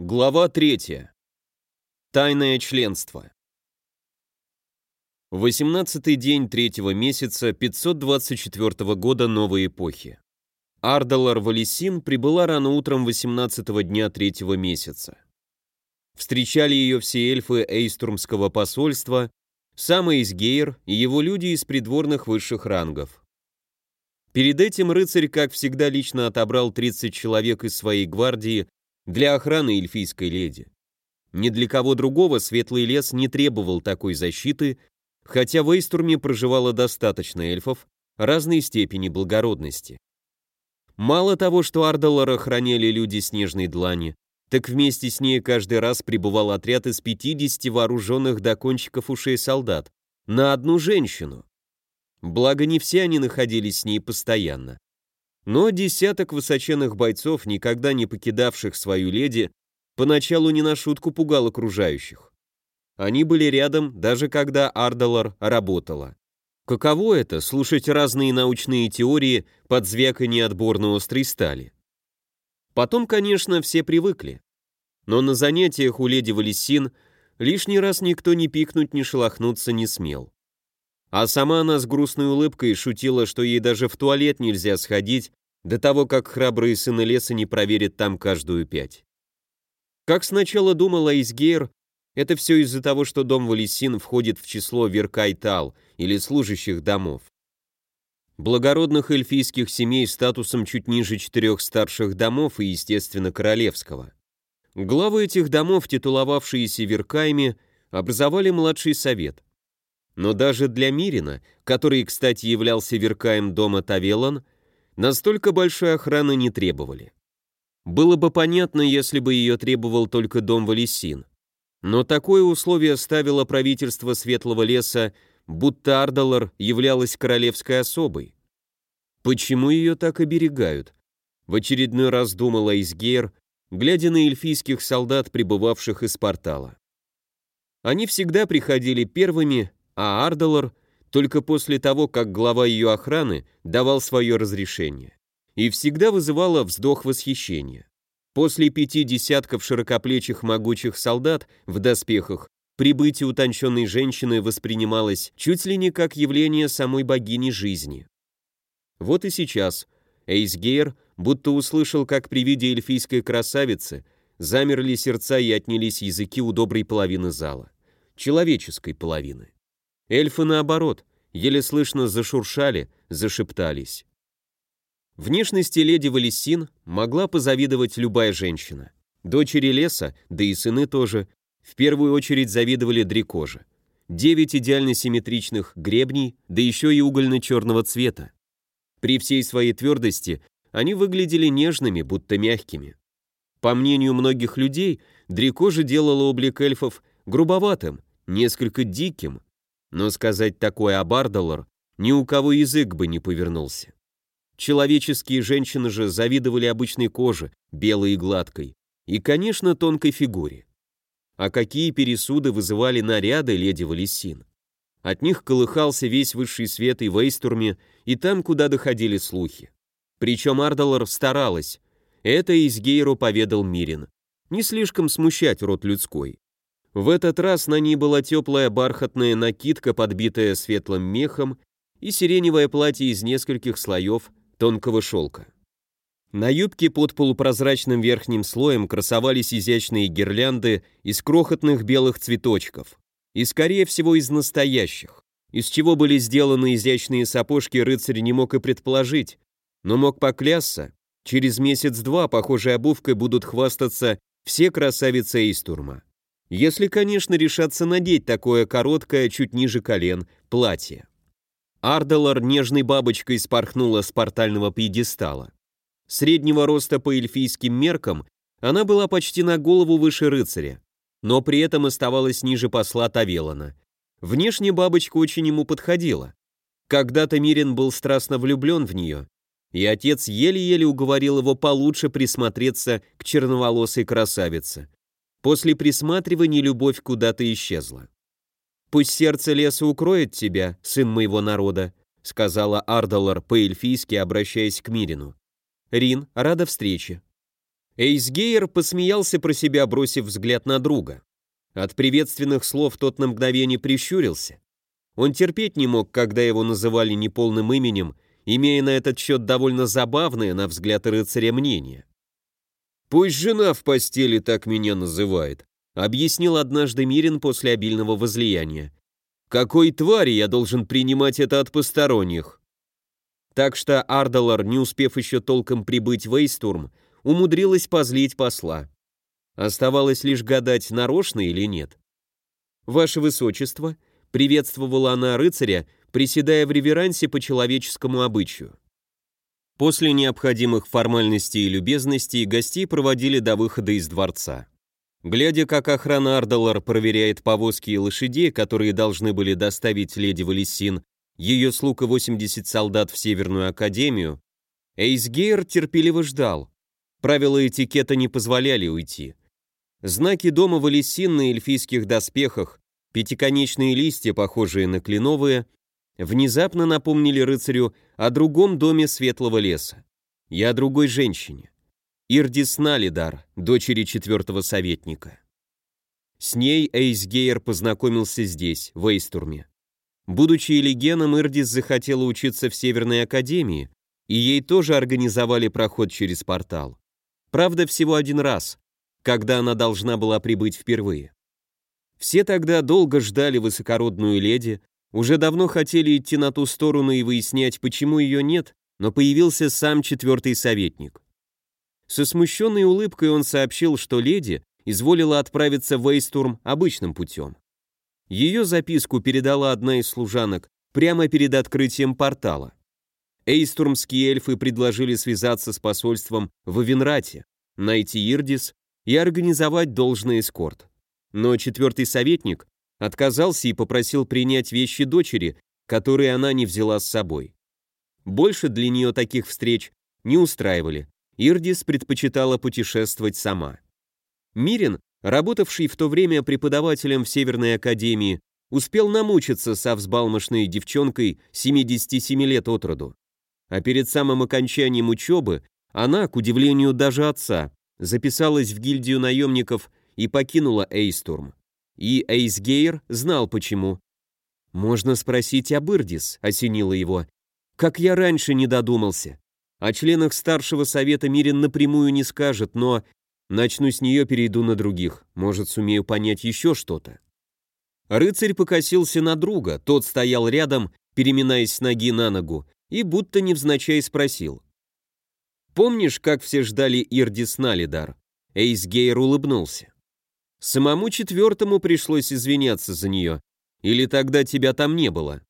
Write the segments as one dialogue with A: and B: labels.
A: Глава 3. Тайное членство. 18-й день третьего месяца 524 года новой эпохи. Ардалар Валисин прибыла рано утром 18-го дня третьего месяца. Встречали ее все эльфы Эйстурмского посольства, сам Эйсгейр и его люди из придворных высших рангов. Перед этим рыцарь, как всегда, лично отобрал 30 человек из своей гвардии для охраны эльфийской леди. Ни для кого другого Светлый лес не требовал такой защиты, хотя в Эйстурме проживало достаточно эльфов разной степени благородности. Мало того, что Ардалар охраняли люди Снежной Длани, так вместе с ней каждый раз прибывал отряд из 50 вооруженных до кончиков ушей солдат на одну женщину. Благо, не все они находились с ней постоянно. Но десяток высоченных бойцов, никогда не покидавших свою леди, поначалу не на шутку пугал окружающих. Они были рядом, даже когда Ардалар работала. Каково это — слушать разные научные теории под звяканье отборно острой стали? Потом, конечно, все привыкли. Но на занятиях у леди Валесин лишний раз никто ни пикнуть, ни шелохнуться не смел. А сама она с грустной улыбкой шутила, что ей даже в туалет нельзя сходить, до того, как храбрые сыны леса не проверят там каждую пять. Как сначала думала Изгейр, это все из-за того, что дом Валесин входит в число Веркайтал или служащих домов. Благородных эльфийских семей статусом чуть ниже четырех старших домов и, естественно, королевского. Главы этих домов, титуловавшиеся Веркаями, образовали младший совет. Но даже для Мирина, который, кстати, являлся Веркаем дома Тавелан, Настолько большой охраны не требовали. Было бы понятно, если бы ее требовал только дом Валесин. Но такое условие ставило правительство Светлого леса, будто Ардалар являлась королевской особой. Почему ее так оберегают? В очередной раз думала Изгейр, глядя на эльфийских солдат, прибывавших из портала. Они всегда приходили первыми, а Ардалар только после того, как глава ее охраны давал свое разрешение. И всегда вызывала вздох восхищения. После пяти десятков широкоплечих могучих солдат в доспехах прибытие утонченной женщины воспринималось чуть ли не как явление самой богини жизни. Вот и сейчас Эйсгейр будто услышал, как при виде эльфийской красавицы замерли сердца и отнялись языки у доброй половины зала. Человеческой половины. Эльфы, наоборот, еле слышно зашуршали, зашептались. Внешности леди Валесин могла позавидовать любая женщина. Дочери леса, да и сыны тоже, в первую очередь завидовали дрекоже. Девять идеально симметричных гребней, да еще и угольно-черного цвета. При всей своей твердости они выглядели нежными, будто мягкими. По мнению многих людей, дрекожа делала облик эльфов грубоватым, несколько диким, но сказать такое об Ардалор ни у кого язык бы не повернулся. Человеческие женщины же завидовали обычной коже, белой и гладкой, и, конечно, тонкой фигуре. А какие пересуды вызывали наряды леди Валесин. От них колыхался весь высший свет и в Эйстурме, и там, куда доходили слухи. Причем Ардалор старалась. Это Изгейру поведал Мирин. Не слишком смущать род людской. В этот раз на ней была теплая бархатная накидка, подбитая светлым мехом, и сиреневое платье из нескольких слоев тонкого шелка. На юбке под полупрозрачным верхним слоем красовались изящные гирлянды из крохотных белых цветочков, и, скорее всего, из настоящих. Из чего были сделаны изящные сапожки, рыцарь не мог и предположить, но мог поклясться, через месяц-два похожей обувкой будут хвастаться все красавицы Эйстурма. Если, конечно, решаться надеть такое короткое, чуть ниже колен, платье. Ардалар нежной бабочкой спорхнула с портального пьедестала. Среднего роста по эльфийским меркам она была почти на голову выше рыцаря, но при этом оставалась ниже посла Тавелана. Внешне бабочка очень ему подходила. Когда-то Мирин был страстно влюблен в нее, и отец еле-еле уговорил его получше присмотреться к черноволосой красавице. После присматривания любовь куда-то исчезла. «Пусть сердце леса укроет тебя, сын моего народа», сказала Ардалар по-эльфийски, обращаясь к Мирину. «Рин, рада встрече». Эйсгейр посмеялся про себя, бросив взгляд на друга. От приветственных слов тот на мгновение прищурился. Он терпеть не мог, когда его называли неполным именем, имея на этот счет довольно забавное, на взгляд рыцаря, мнение. «Пусть жена в постели так меня называет», — объяснил однажды Мирин после обильного возлияния. «Какой твари я должен принимать это от посторонних?» Так что Ардалар, не успев еще толком прибыть в Эйстурм, умудрилась позлить посла. Оставалось лишь гадать, нарочно или нет. «Ваше Высочество», — приветствовала она рыцаря, приседая в реверансе по человеческому обычаю. После необходимых формальностей и любезностей гостей проводили до выхода из дворца. Глядя, как охрана Ардалар проверяет повозки и лошадей, которые должны были доставить леди Валесин, ее слуг и 80 солдат в Северную Академию, Эйсгейр терпеливо ждал. Правила этикета не позволяли уйти. Знаки дома Валесин на эльфийских доспехах, пятиконечные листья, похожие на кленовые, внезапно напомнили рыцарю о другом доме Светлого леса и о другой женщине. Ирдис Налидар, дочери четвертого советника. С ней Эйсгейр познакомился здесь, в Эйстурме. Будучи элегеном, Ирдис захотела учиться в Северной Академии, и ей тоже организовали проход через портал. Правда, всего один раз, когда она должна была прибыть впервые. Все тогда долго ждали высокородную леди, уже давно хотели идти на ту сторону и выяснять, почему ее нет, но появился сам четвертый советник. Со смущенной улыбкой он сообщил, что леди изволила отправиться в Эйстурм обычным путем. Ее записку передала одна из служанок прямо перед открытием портала. Эйстурмские эльфы предложили связаться с посольством в Авенрате, найти Ирдис и организовать должный эскорт. Но четвертый советник отказался и попросил принять вещи дочери, которые она не взяла с собой. Больше для нее таких встреч не устраивали. Ирдис предпочитала путешествовать сама. Мирин, работавший в то время преподавателем в Северной Академии, успел намучиться со взбалмошной девчонкой 77 лет от роду. А перед самым окончанием учебы она, к удивлению даже отца, записалась в гильдию наемников и покинула Эйстурм. И Эйсгейр знал почему. «Можно спросить об Ирдис», — осенило его. «Как я раньше не додумался. О членах старшего совета Мирин напрямую не скажет, но начну с нее, перейду на других. Может, сумею понять еще что-то». Рыцарь покосился на друга, тот стоял рядом, переминаясь с ноги на ногу, и будто невзначай спросил. Помнишь, как все ждали Ирдис Налидар?» Эйсгейр улыбнулся. «Самому четвертому пришлось извиняться за нее. Или тогда тебя там не было?»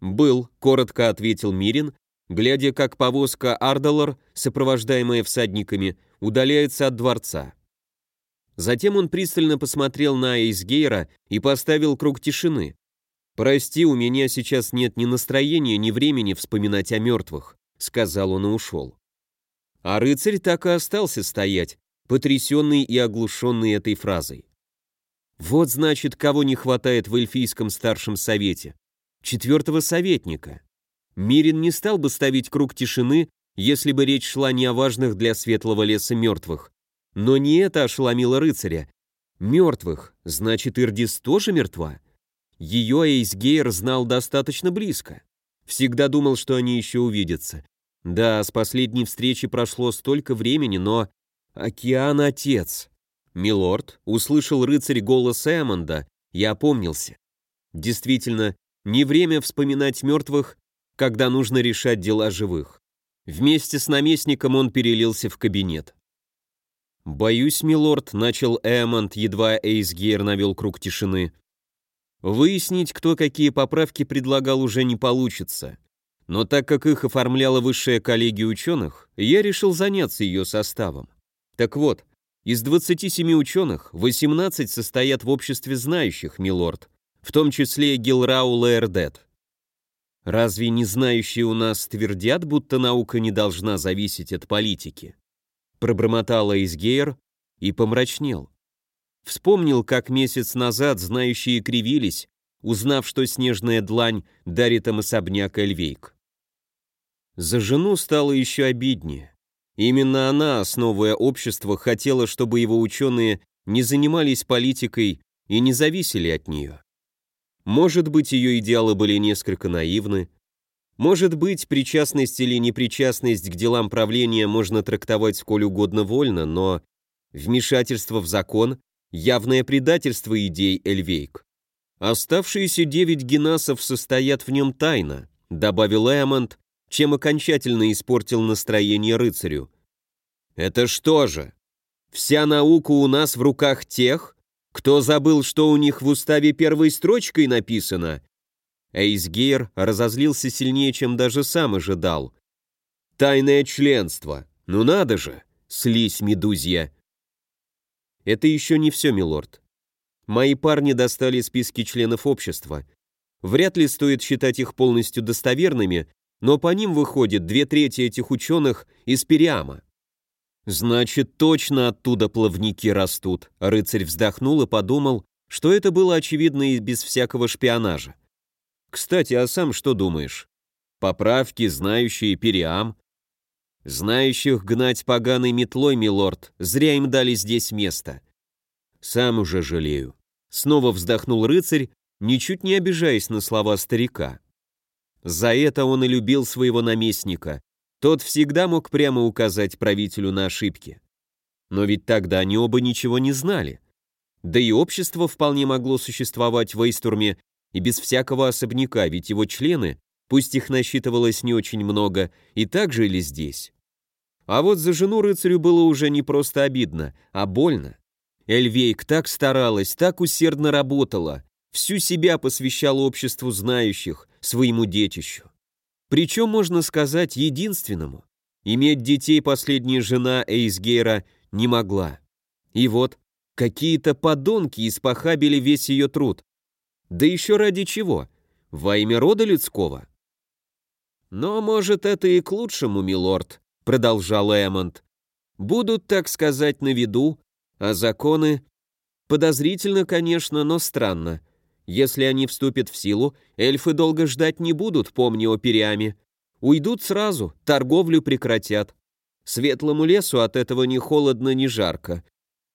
A: «Был», — коротко ответил Мирин, глядя, как повозка Ардалор, сопровождаемая всадниками, удаляется от дворца. Затем он пристально посмотрел на Эйсгейра и поставил круг тишины. «Прости, у меня сейчас нет ни настроения, ни времени вспоминать о мертвых», — сказал он и ушел. А рыцарь так и остался стоять, потрясенный и оглушенный этой фразой. Вот значит, кого не хватает в эльфийском старшем совете. Четвертого советника. Мирин не стал бы ставить круг тишины, если бы речь шла не о важных для светлого леса мертвых. Но не это ошеломило рыцаря. Мертвых, значит, Ирдис тоже мертва? Ее Эйсгейр знал достаточно близко. Всегда думал, что они еще увидятся. Да, с последней встречи прошло столько времени, но... Океан Отец. Милорд, услышал рыцарь голос Эммонда, я опомнился. Действительно, не время вспоминать мертвых, когда нужно решать дела живых. Вместе с наместником он перелился в кабинет. «Боюсь, милорд», — начал Эммонд, едва Эйсгейр навел круг тишины. «Выяснить, кто какие поправки предлагал, уже не получится. Но так как их оформляла высшая коллегия ученых, я решил заняться ее составом. Так вот, из 27 ученых 18 состоят в обществе знающих, милорд, в том числе Гилрау Лаэрдет. Разве не знающие у нас твердят, будто наука не должна зависеть от политики? Пробормотал Эйсгейр и помрачнел. Вспомнил, как месяц назад знающие кривились, узнав, что снежная длань дарит им особняк Эльвейк. За жену стало еще обиднее. Именно она, основывая общество, хотела, чтобы его ученые не занимались политикой и не зависели от нее. Может быть, ее идеалы были несколько наивны, может быть, причастность или непричастность к делам правления можно трактовать сколь угодно вольно, но вмешательство в закон – явное предательство идей Эльвейк. Оставшиеся девять генасов состоят в нем тайно, добавил Эммонд, чем окончательно испортил настроение рыцарю. Это что же? Вся наука у нас в руках тех, кто забыл, что у них в уставе первой строчкой написано, Эйсгейр разозлился сильнее, чем даже сам ожидал. «Тайное членство! Ну надо же! Слизь, медузья!» «Это еще не все, милорд. Мои парни достали списки членов общества. Вряд ли стоит считать их полностью достоверными, но по ним выходит две трети этих ученых из Периама. «Значит, точно оттуда плавники растут», — рыцарь вздохнул и подумал, что это было очевидно и без всякого шпионажа. Кстати, а сам что думаешь? Поправки, знающие Периам? Знающих гнать поганой метлой, милорд, зря им дали здесь место. Сам уже жалею. Снова вздохнул рыцарь, ничуть не обижаясь на слова старика. За это он и любил своего наместника. Тот всегда мог прямо указать правителю на ошибки. Но ведь тогда они оба ничего не знали. Да и общество вполне могло существовать в Эйстурме и без всякого особняка, ведь его члены, пусть их насчитывалось не очень много, и так жили здесь. А вот за жену рыцарю было уже не просто обидно, а больно. Эльвейк так старалась, так усердно работала, всю себя посвящала обществу знающих, своему детищу. Причем, можно сказать, единственному. Иметь детей последняя жена Эйсгейра не могла. И вот, какие-то подонки испохабили весь ее труд, да еще ради чего? Во имя рода людского? Но, может, это и к лучшему, милорд, продолжал Эммонд. Будут, так сказать, на виду, а законы... Подозрительно, конечно, но странно. Если они вступят в силу, эльфы долго ждать не будут, помни о Периаме. Уйдут сразу, торговлю прекратят. Светлому лесу от этого ни холодно, ни жарко.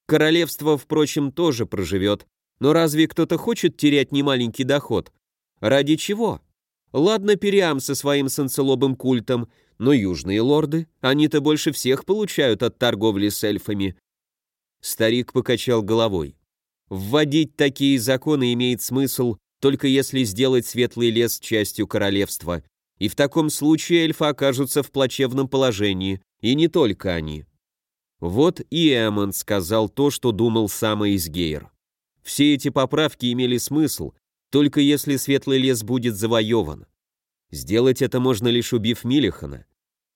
A: Королевство, впрочем, тоже проживет, но разве кто-то хочет терять немаленький доход? Ради чего? Ладно, Периам со своим санцелобым культом, но южные лорды, они-то больше всех получают от торговли с эльфами. Старик покачал головой. Вводить такие законы имеет смысл, только если сделать светлый лес частью королевства, и в таком случае эльфы окажутся в плачевном положении, и не только они. Вот и Эммон сказал то, что думал сам Эйсгейр. Все эти поправки имели смысл, только если Светлый лес будет завоеван. Сделать это можно лишь убив Милихана.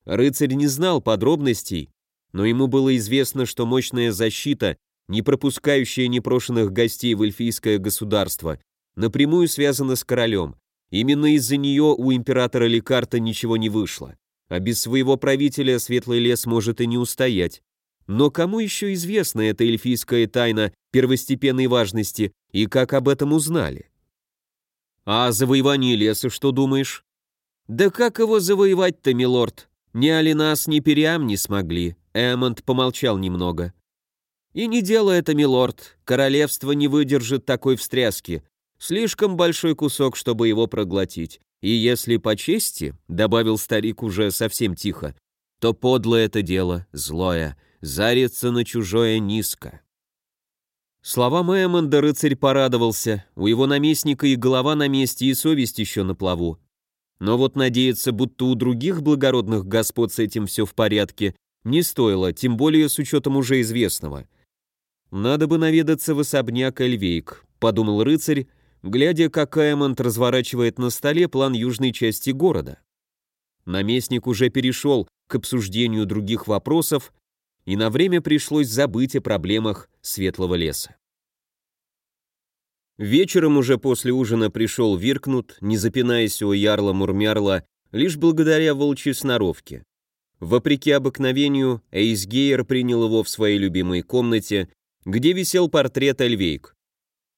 A: Рыцарь не знал подробностей, но ему было известно, что мощная защита, не пропускающая непрошенных гостей в эльфийское государство, напрямую связана с королем. Именно из-за нее у императора Лекарта ничего не вышло. А без своего правителя Светлый лес может и не устоять. Но кому еще известна эта эльфийская тайна первостепенной важности и как об этом узнали? А о завоевании леса что думаешь? Да как его завоевать-то, милорд? Ни Алинас, ни Периам не смогли. Эммонд помолчал немного. И не дело это, милорд. Королевство не выдержит такой встряски. Слишком большой кусок, чтобы его проглотить. И если по чести, добавил старик уже совсем тихо, то подлое это дело, злое, зарится на чужое низко. Словам Эммонда рыцарь порадовался, у его наместника и голова на месте, и совесть еще на плаву. Но вот надеяться, будто у других благородных господ с этим все в порядке, не стоило, тем более с учетом уже известного. «Надо бы наведаться в особняк Эльвейк», — подумал рыцарь, глядя, как Эммонд разворачивает на столе план южной части города. Наместник уже перешел к обсуждению других вопросов, и на время пришлось забыть о проблемах Светлого леса. Вечером уже после ужина пришел Виркнут, не запинаясь у ярла-мурмярла, лишь благодаря волчьей сноровке. Вопреки обыкновению, Эйсгейер принял его в своей любимой комнате, где висел портрет Эльвейк.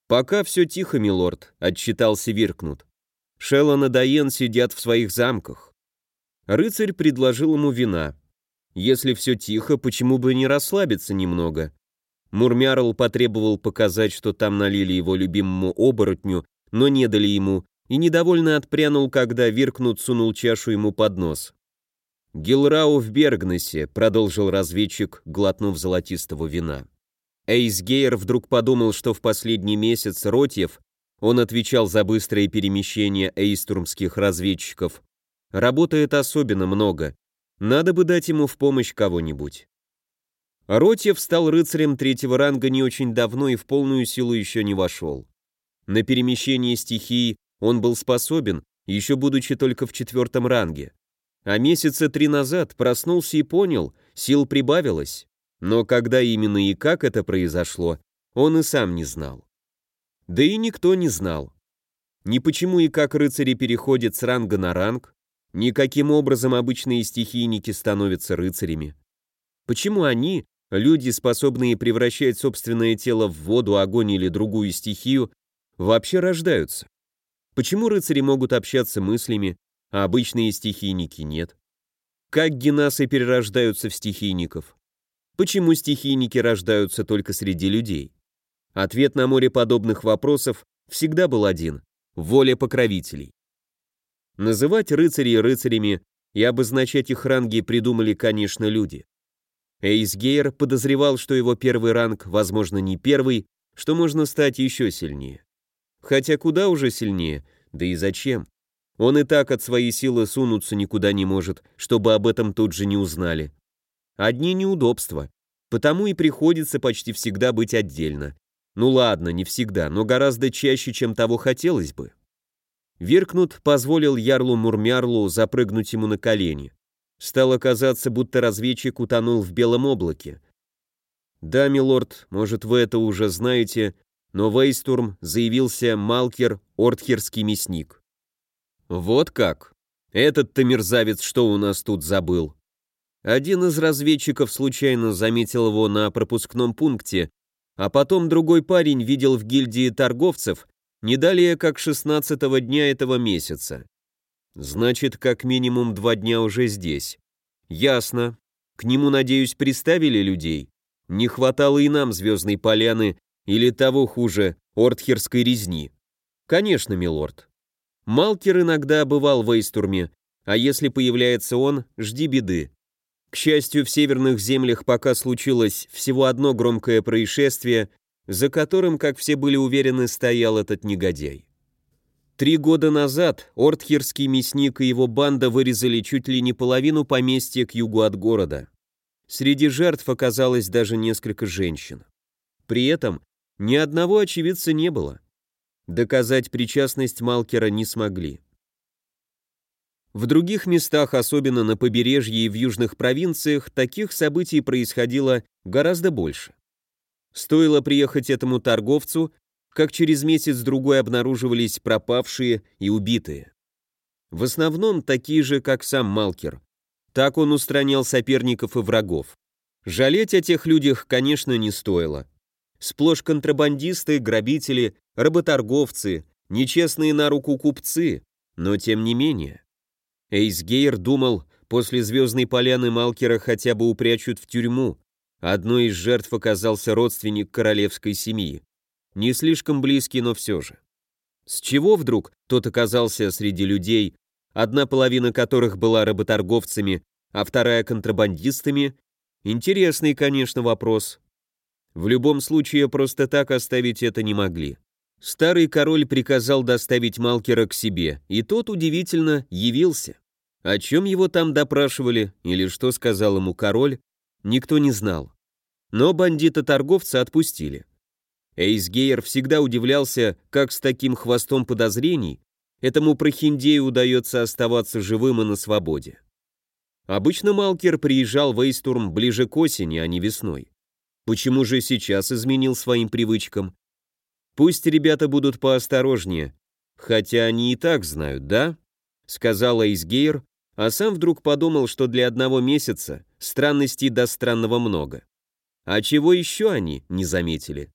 A: «Пока все тихо, милорд», — отчитался Виркнут. Шеллон и Дайен сидят в своих замках. Рыцарь предложил ему вина. Если все тихо, почему бы не расслабиться немного? Мурмярл потребовал показать, что там налили его любимому оборотню, но не дали ему, и недовольно отпрянул, когда Виркнут сунул чашу ему под нос. «Гилрау в Бергнесе», — продолжил разведчик, глотнув золотистого вина. Эйс Гейер вдруг подумал, что в последний месяц Ротьев, он отвечал за быстрое перемещение эйстурмских разведчиков, работает особенно много. Надо бы дать ему в помощь кого-нибудь. Ротьев стал рыцарем третьего ранга не очень давно и в полную силу еще не вошел. На перемещение стихий он был способен, еще будучи только в четвертом ранге. А месяца три назад проснулся и понял, сил прибавилось. Но когда именно и как это произошло, он и сам не знал. Да и никто не знал. Ни почему и как рыцари переходят с ранга на ранг, ни каким образом обычные стихийники становятся рыцарями. Почему они, люди, способные превращать собственное тело в воду, огонь или другую стихию, вообще рождаются? Почему рыцари могут общаться мыслями, а обычные стихийники нет? Как генасы перерождаются в стихийников? Почему стихийники рождаются только среди людей? Ответ на море подобных вопросов всегда был один – воля покровителей. Называть рыцарей рыцарями и обозначать их ранги придумали, конечно, люди. Эйсгейр подозревал, что его первый ранг, возможно, не первый, что можно стать еще сильнее. Хотя куда уже сильнее, да и зачем? Он и так от своей силы сунуться никуда не может, чтобы об этом тут же не узнали. Одни неудобства, потому и приходится почти всегда быть отдельно. Ну ладно, не всегда, но гораздо чаще, чем того хотелось бы. Виркнут позволил Ярлу Мурмярлу запрыгнуть ему на колени. Стало казаться, будто разведчик утонул в белом облаке. «Да, милорд, может, вы это уже знаете, но в Эйстурм заявился Малкер, ортхерский мясник. Вот как? Этот-то мерзавец что у нас тут забыл? Один из разведчиков случайно заметил его на пропускном пункте, а потом другой парень видел в гильдии торговцев не далее как 16 дня этого месяца. Значит, как минимум два дня уже здесь. Ясно. К нему, надеюсь, приставили людей? Не хватало и нам звездной поляны или того хуже, ортхерской резни? Конечно, милорд. Малкер иногда бывал в Эйстурме, а если появляется он, жди беды. К счастью, в северных землях пока случилось всего одно громкое происшествие, за которым, как все были уверены, стоял этот негодяй. Три года назад Ортхерский мясник и его банда вырезали чуть ли не половину поместья к югу от города. Среди жертв оказалось даже несколько женщин. При этом ни одного очевидца не было. Доказать причастность Малкера не смогли. В других местах, особенно на побережье и в южных провинциях, таких событий происходило гораздо больше. Стоило приехать этому торговцу, как через месяц-другой обнаруживались пропавшие и убитые. В основном такие же, как сам Малкер. Так он устранял соперников и врагов. Жалеть о тех людях, конечно, не стоило. Сплошь контрабандисты, грабители, работорговцы, нечестные на руку купцы, но тем не менее. Эйсгейр думал, после «Звездной поляны» Малкера хотя бы упрячут в тюрьму. Одной из жертв оказался родственник королевской семьи. Не слишком близкий, но все же. С чего вдруг тот оказался среди людей, одна половина которых была работорговцами, а вторая контрабандистами? Интересный, конечно, вопрос. В любом случае, просто так оставить это не могли. Старый король приказал доставить Малкера к себе, и тот, удивительно, явился. О чем его там допрашивали, или что сказал ему король, никто не знал. Но бандита-торговца отпустили. Эйсгейер всегда удивлялся, как с таким хвостом подозрений этому прохиндею удается оставаться живым и на свободе. Обычно Малкер приезжал в Эйстурм ближе к осени, а не весной. Почему же сейчас изменил своим привычкам? Пусть ребята будут поосторожнее, хотя они и так знают, да? Сказал Эйсгейр, а сам вдруг подумал, что для одного месяца странностей до странного много. А чего еще они не заметили?